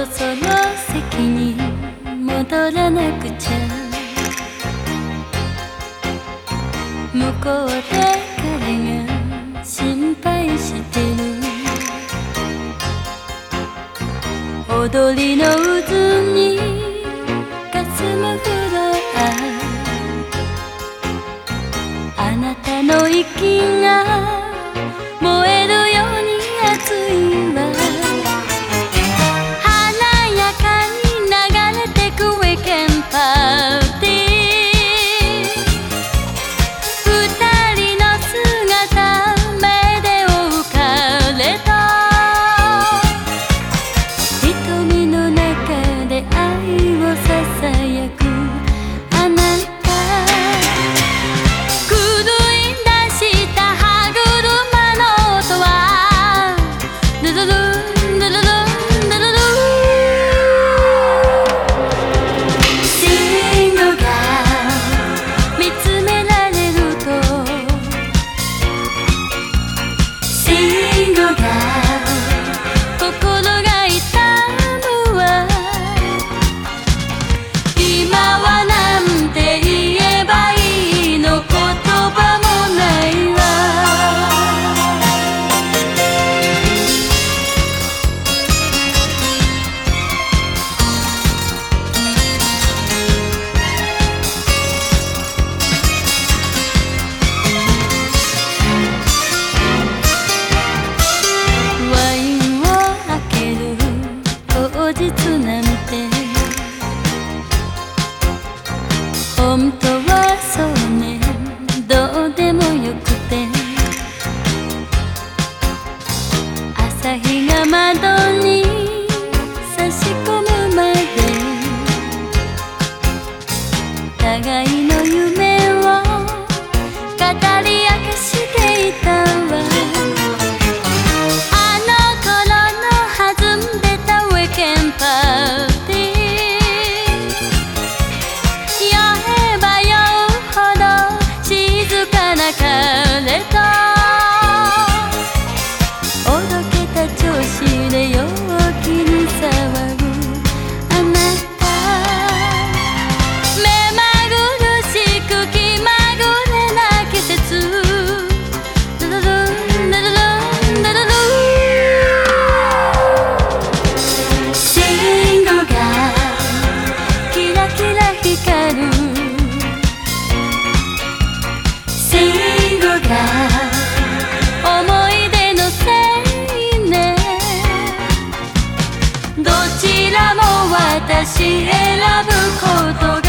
ろそろ席に戻らなくちゃ。向こうで彼が心配してる。踊りの渦にかすむフロア。あなたの息がほ日なんて。本当はそうね。どうでもよくて。朝日が窓に差し込むまで。互いた思い出のせいねどちらも私選ぶこと。